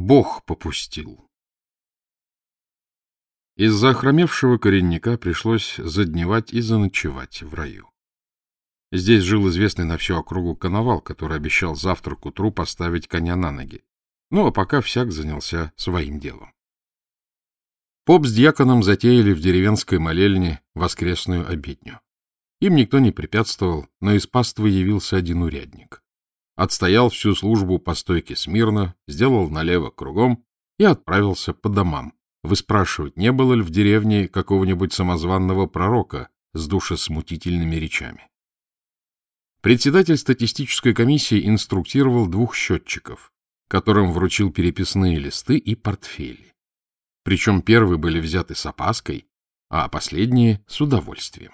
Бог попустил. Из-за охромевшего коренника пришлось задневать и заночевать в раю. Здесь жил известный на всю округу коновал, который обещал завтра к утру поставить коня на ноги. Ну, а пока всяк занялся своим делом. Поп с дьяконом затеяли в деревенской молельне воскресную обедню. Им никто не препятствовал, но из паствы явился один урядник. Отстоял всю службу по стойке смирно, сделал налево кругом и отправился по домам, выспрашивать, не было ли в деревне какого-нибудь самозванного пророка с душесмутительными речами. Председатель статистической комиссии инструктировал двух счетчиков, которым вручил переписные листы и портфели. Причем первые были взяты с опаской, а последние — с удовольствием.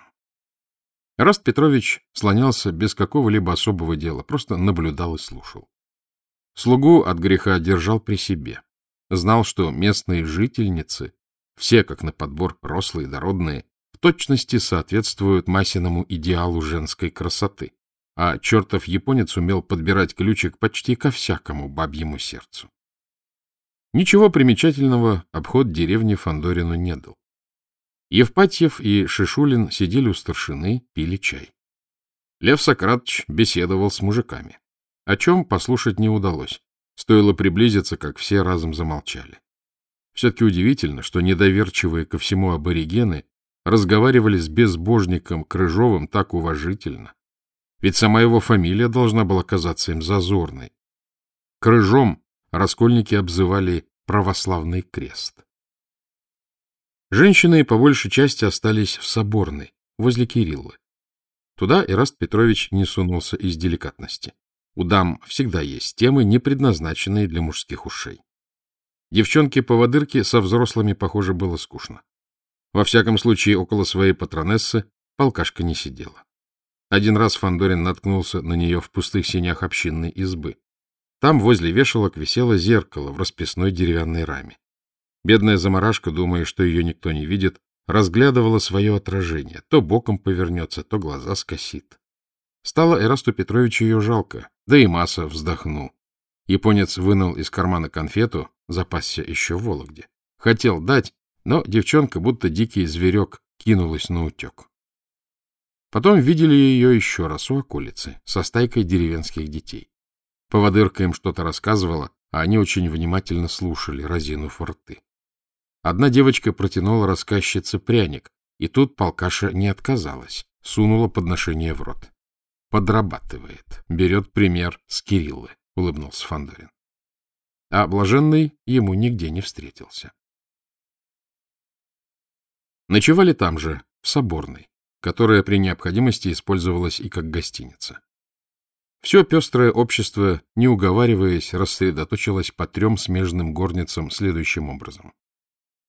Раст Петрович слонялся без какого-либо особого дела, просто наблюдал и слушал. Слугу от греха держал при себе. Знал, что местные жительницы, все как на подбор рослые, дородные, в точности соответствуют Масиному идеалу женской красоты, а чертов японец умел подбирать ключик почти ко всякому бабьему сердцу. Ничего примечательного обход деревни Фандорину не дал. Евпатьев и Шишулин сидели у старшины, пили чай. Лев Сократович беседовал с мужиками. О чем послушать не удалось. Стоило приблизиться, как все разом замолчали. Все-таки удивительно, что недоверчивые ко всему аборигены разговаривали с безбожником Крыжовым так уважительно. Ведь сама его фамилия должна была казаться им зазорной. Крыжом раскольники обзывали православный крест. Женщины по большей части остались в Соборной, возле Кириллы. Туда Ираст Петрович не сунулся из деликатности. У дам всегда есть темы, не предназначенные для мужских ушей. Девчонке-поводырке со взрослыми, похоже, было скучно. Во всяком случае, около своей патронессы полкашка не сидела. Один раз Фандорин наткнулся на нее в пустых синях общинной избы. Там возле вешалок висело зеркало в расписной деревянной раме. Бедная заморашка, думая, что ее никто не видит, разглядывала свое отражение. То боком повернется, то глаза скосит. Стало Эрасту Петровичу ее жалко, да и Масса вздохнул. Японец вынул из кармана конфету, запасся еще в Вологде. Хотел дать, но девчонка, будто дикий зверек, кинулась на утек. Потом видели ее еще раз у околицы, со стайкой деревенских детей. Поводырка им что-то рассказывала, а они очень внимательно слушали, разинув рты. Одна девочка протянула рассказчице пряник, и тут полкаша не отказалась, сунула подношение в рот. Подрабатывает. Берет пример с Кириллы, — улыбнулся Фандорин. А блаженный ему нигде не встретился. Ночевали там же, в Соборной, которая при необходимости использовалась и как гостиница. Все пестрое общество, не уговариваясь, рассредоточилось по трем смежным горницам следующим образом.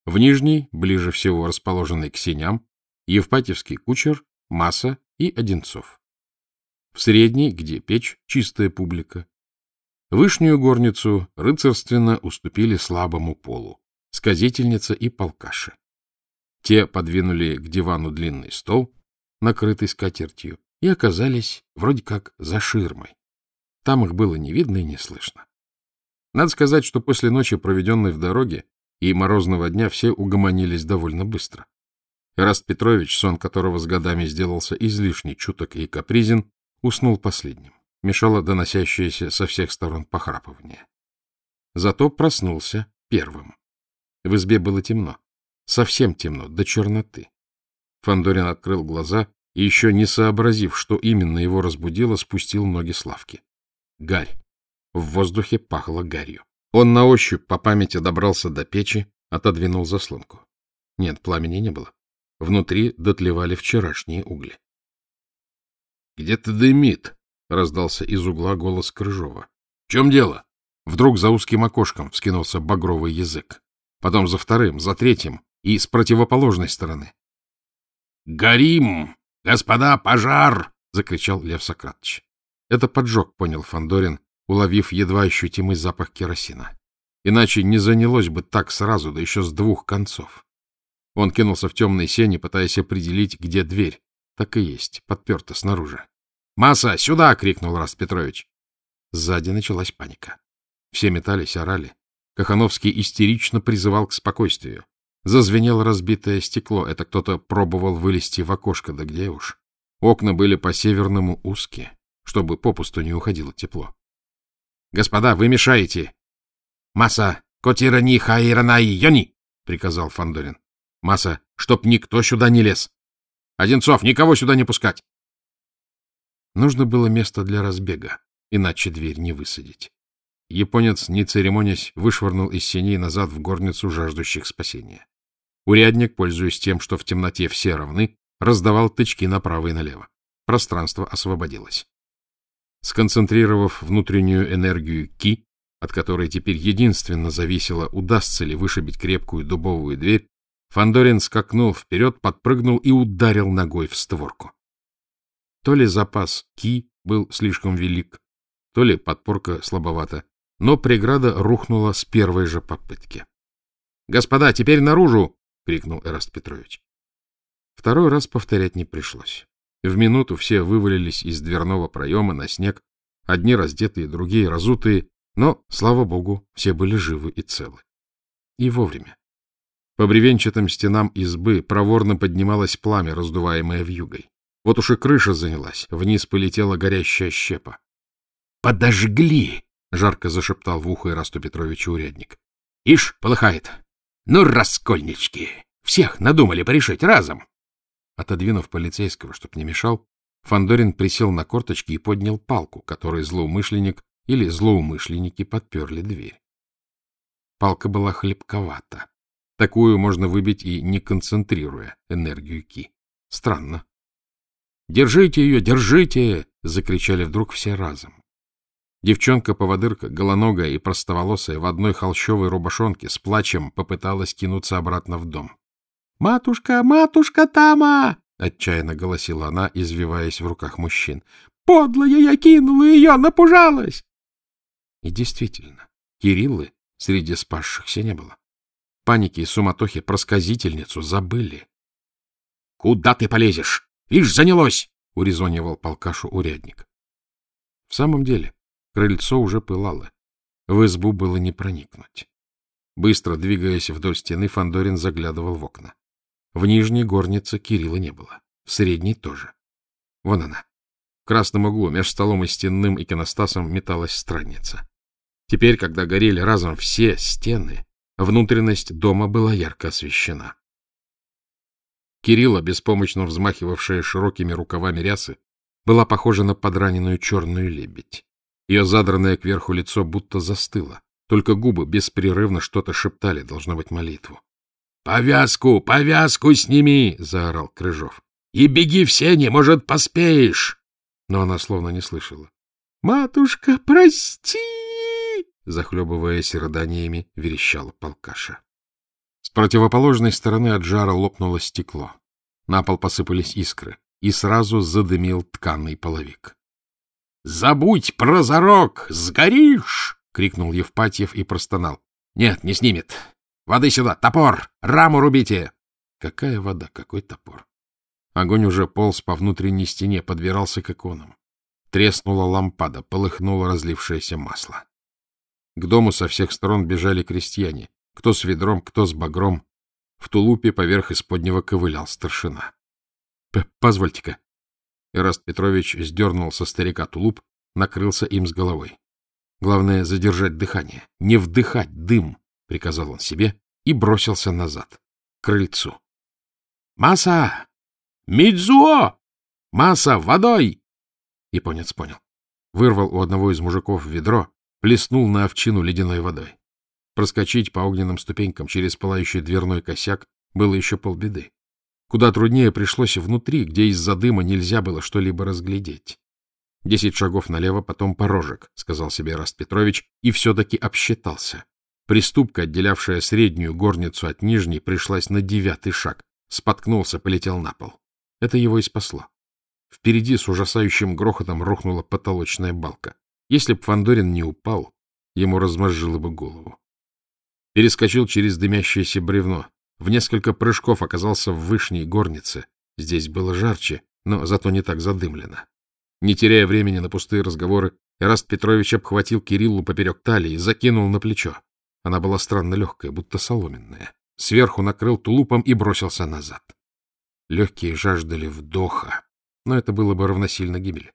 В нижней, ближе всего расположенной к сеням, Евпатьевский кучер, Масса и Одинцов в средней, где печь, чистая публика. Вышнюю горницу рыцарственно уступили слабому полу, сказительница и полкаши. Те подвинули к дивану длинный стол, накрытый скатертью, и оказались вроде как за ширмой. Там их было не видно и не слышно. Надо сказать, что после ночи, проведенной в дороге, и морозного дня все угомонились довольно быстро. Эраст Петрович, сон которого с годами сделался излишне чуток и капризен, уснул последним. Мешало доносящееся со всех сторон похрапывание. Зато проснулся первым. В избе было темно. Совсем темно, до черноты. Фандорин открыл глаза и, еще не сообразив, что именно его разбудило, спустил ноги с лавки. Гарь. В воздухе пахло гарью. Он на ощупь по памяти добрался до печи, отодвинул заслонку. Нет, пламени не было. Внутри дотлевали вчерашние угли. — Где-то дымит, — раздался из угла голос Крыжова. — В чем дело? Вдруг за узким окошком вскинулся багровый язык. Потом за вторым, за третьим и с противоположной стороны. — Горим! Господа, пожар! — закричал Лев Сократович. Это поджог, понял Фандорин, уловив едва ощутимый запах керосина. Иначе не занялось бы так сразу, да еще с двух концов. Он кинулся в темной сени, пытаясь определить, где дверь. Так и есть, подперто снаружи. «Масса, сюда!» — крикнул Раст Петрович. Сзади началась паника. Все метались, орали. Кахановский истерично призывал к спокойствию. Зазвенело разбитое стекло. Это кто-то пробовал вылезти в окошко, да где уж. Окна были по-северному узкие, чтобы попусту не уходило тепло. — Господа, вы мешаете! — Масса, котирани хайранай йони! — приказал Фандорин. Масса, чтоб никто сюда не лез! Одинцов, никого сюда не пускать! Нужно было место для разбега, иначе дверь не высадить. Японец, не церемонясь, вышвырнул из синей назад в горницу жаждущих спасения. Урядник, пользуясь тем, что в темноте все равны, раздавал тычки направо и налево. Пространство освободилось. Сконцентрировав внутреннюю энергию Ки, от которой теперь единственно зависело, удастся ли вышибить крепкую дубовую дверь, Фандорин скакнул вперед, подпрыгнул и ударил ногой в створку. То ли запас Ки был слишком велик, то ли подпорка слабовата, но преграда рухнула с первой же попытки. — Господа, теперь наружу! — крикнул Эраст Петрович. Второй раз повторять не пришлось. В минуту все вывалились из дверного проема на снег, одни раздетые, другие разутые, но, слава богу, все были живы и целы. И вовремя. По бревенчатым стенам избы проворно поднималось пламя, раздуваемое вьюгой. Вот уж и крыша занялась, вниз полетела горящая щепа. — Подожгли! — жарко зашептал в ухо Ирасту Петровичу урядник. — Ишь, полыхает! Ну, раскольнички! Всех надумали порешить разом! Отодвинув полицейского, чтоб не мешал, Фандорин присел на корточки и поднял палку, которой злоумышленник или злоумышленники подперли дверь. Палка была хлебковата. Такую можно выбить и не концентрируя энергию Ки. Странно. «Держите ее, держите!» — закричали вдруг все разом. Девчонка-поводырка, голоногая и простоволосая, в одной холщовой рубашонке с плачем попыталась кинуться обратно в дом. — Матушка, матушка Тама! — отчаянно голосила она, извиваясь в руках мужчин. — Подлая я кинула ее, напужалась! И действительно, Кириллы среди спасшихся не было. Паники и суматохи просказительницу забыли. — Куда ты полезешь? Ишь, занялось! — урезонивал полкашу урядник. В самом деле, крыльцо уже пылало. В избу было не проникнуть. Быстро двигаясь вдоль стены, Фандорин заглядывал в окна. В нижней горнице Кирилла не было, в средней тоже. Вон она. В красном углу, между столом и стенным иконостасом, металась странница. Теперь, когда горели разом все стены, внутренность дома была ярко освещена. Кирилла, беспомощно взмахивавшая широкими рукавами рясы, была похожа на подраненную черную лебедь. Ее задранное кверху лицо будто застыло, только губы беспрерывно что-то шептали, должно быть молитву. «Повязку, повязку сними!» — заорал Крыжов. «И беги в сене, может, поспеешь!» Но она словно не слышала. «Матушка, прости!» Захлебываясь рыданиями, верещала полкаша. С противоположной стороны от жара лопнуло стекло. На пол посыпались искры, и сразу задымил тканый половик. — Забудь про зарок! Сгоришь! — крикнул Евпатьев и простонал. — Нет, не снимет. Воды сюда! Топор! Раму рубите! Какая вода, какой топор? Огонь уже полз по внутренней стене, подбирался к иконам. Треснула лампада, полыхнуло разлившееся масло. К дому со всех сторон бежали крестьяне, кто с ведром, кто с багром. В тулупе поверх исподнего ковылял старшина. — Позвольте-ка. Ираст Петрович сдернул со старика тулуп, накрылся им с головой. Главное — задержать дыхание, не вдыхать дым, — приказал он себе и бросился назад, к крыльцу. — Маса! Мидзуо! Маса, водой! Японец понял. Вырвал у одного из мужиков ведро, плеснул на овчину ледяной водой. Проскочить по огненным ступенькам через пылающий дверной косяк было еще полбеды. Куда труднее пришлось внутри, где из-за дыма нельзя было что-либо разглядеть. Десять шагов налево, потом порожек, — сказал себе Раст Петрович, и все-таки обсчитался. Приступка, отделявшая среднюю горницу от нижней, пришлась на девятый шаг. Споткнулся, полетел на пол. Это его и спасло. Впереди с ужасающим грохотом рухнула потолочная балка. Если б Фандорин не упал, ему размозжило бы голову. Перескочил через дымящееся бревно. В несколько прыжков оказался в вышней горнице. Здесь было жарче, но зато не так задымлено. Не теряя времени на пустые разговоры, Эраст Петрович обхватил Кириллу поперек талии и закинул на плечо. Она была странно легкая, будто соломенная. Сверху накрыл тулупом и бросился назад. Легкие жаждали вдоха, но это было бы равносильно гибели.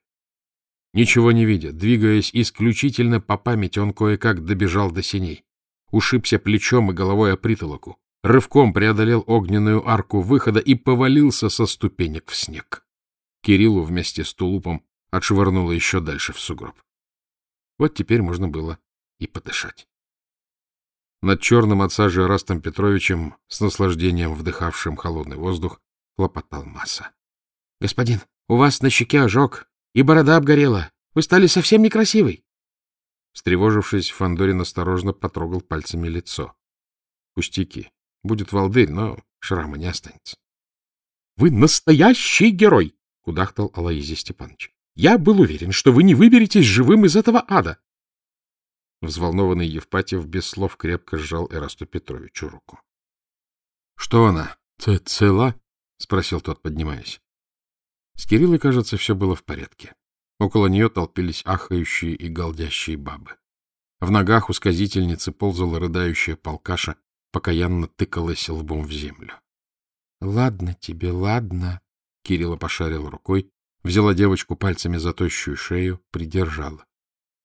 Ничего не видя, двигаясь исключительно по памяти, он кое-как добежал до синей. Ушибся плечом и головой о притолоку, рывком преодолел огненную арку выхода и повалился со ступенек в снег. Кириллу вместе с тулупом отшвырнуло еще дальше в сугроб. Вот теперь можно было и подышать. Над черным от сажи Петровичем, с наслаждением вдыхавшим холодный воздух, хлопотал масса. — Господин, у вас на щеке ожог, и борода обгорела. Вы стали совсем некрасивой. Встревожившись, Фандорин осторожно потрогал пальцами лицо. Пустяки. Будет волдырь, но шрама не останется. — Вы настоящий герой! — кудахтал Алаизий Степанович. — Я был уверен, что вы не выберетесь живым из этого ада. Взволнованный Евпатьев без слов крепко сжал Эрасту Петровичу руку. — Что она? Цела? — спросил тот, поднимаясь. С Кириллой, кажется, все было в порядке. Около нее толпились ахающие и галдящие бабы. В ногах у сказительницы ползала рыдающая полкаша, покаянно тыкалась лбом в землю. — Ладно тебе, ладно, — Кирилла пошарил рукой, взяла девочку пальцами за тощую шею, придержала.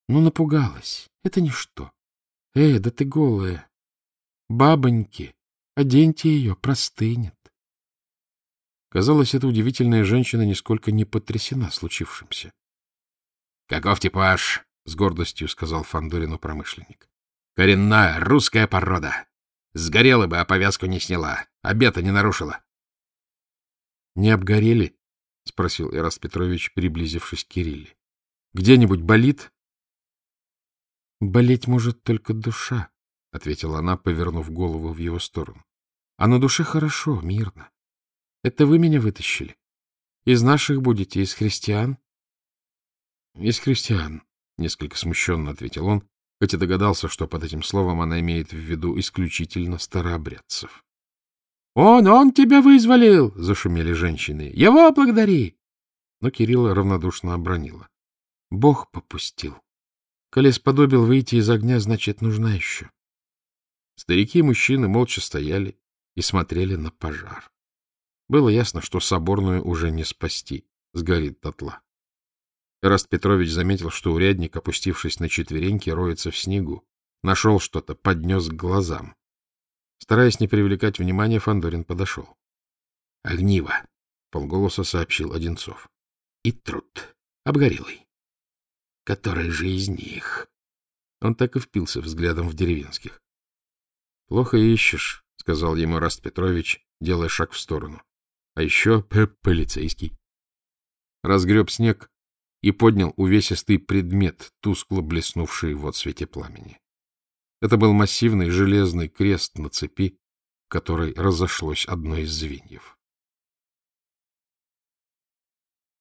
Ну, напугалась. Это ничто. Эй, да ты голая. Бабоньки, оденьте ее, простынет. Казалось, эта удивительная женщина нисколько не потрясена случившимся. — Каков типаж? — с гордостью сказал Фандорину промышленник. — Коренная русская порода. Сгорела бы, а повязку не сняла. Обета не нарушила. — Не обгорели? — спросил Ирас Петрович, приблизившись к Кирилле. — Где-нибудь болит? — Болеть может только душа, — ответила она, повернув голову в его сторону. — А на душе хорошо, мирно. Это вы меня вытащили. Из наших будете, из христиан? — Из христиан, — несколько смущенно ответил он, хотя догадался, что под этим словом она имеет в виду исключительно старообрядцев. — Он, он тебя вызволил! — зашумели женщины. — Его благодари! Но Кирилла равнодушно обронила. — Бог попустил. Коли сподобил выйти из огня, значит, нужна еще. Старики и мужчины молча стояли и смотрели на пожар. Было ясно, что соборную уже не спасти, сгорит дотла. Эраст Петрович заметил, что урядник, опустившись на четвереньки, роется в снегу. Нашел что-то, поднес к глазам. Стараясь не привлекать внимания, Фандорин подошел. — Огниво! — полголоса сообщил Одинцов. — И труд. Обгорелый который же из них? Он так и впился взглядом в деревенских. — Плохо ищешь, — сказал ему Раст Петрович, делая шаг в сторону. — А еще полицейский. Разгреб снег и поднял увесистый предмет, тускло блеснувший в отсвете пламени. Это был массивный железный крест на цепи, в которой разошлось одно из звеньев.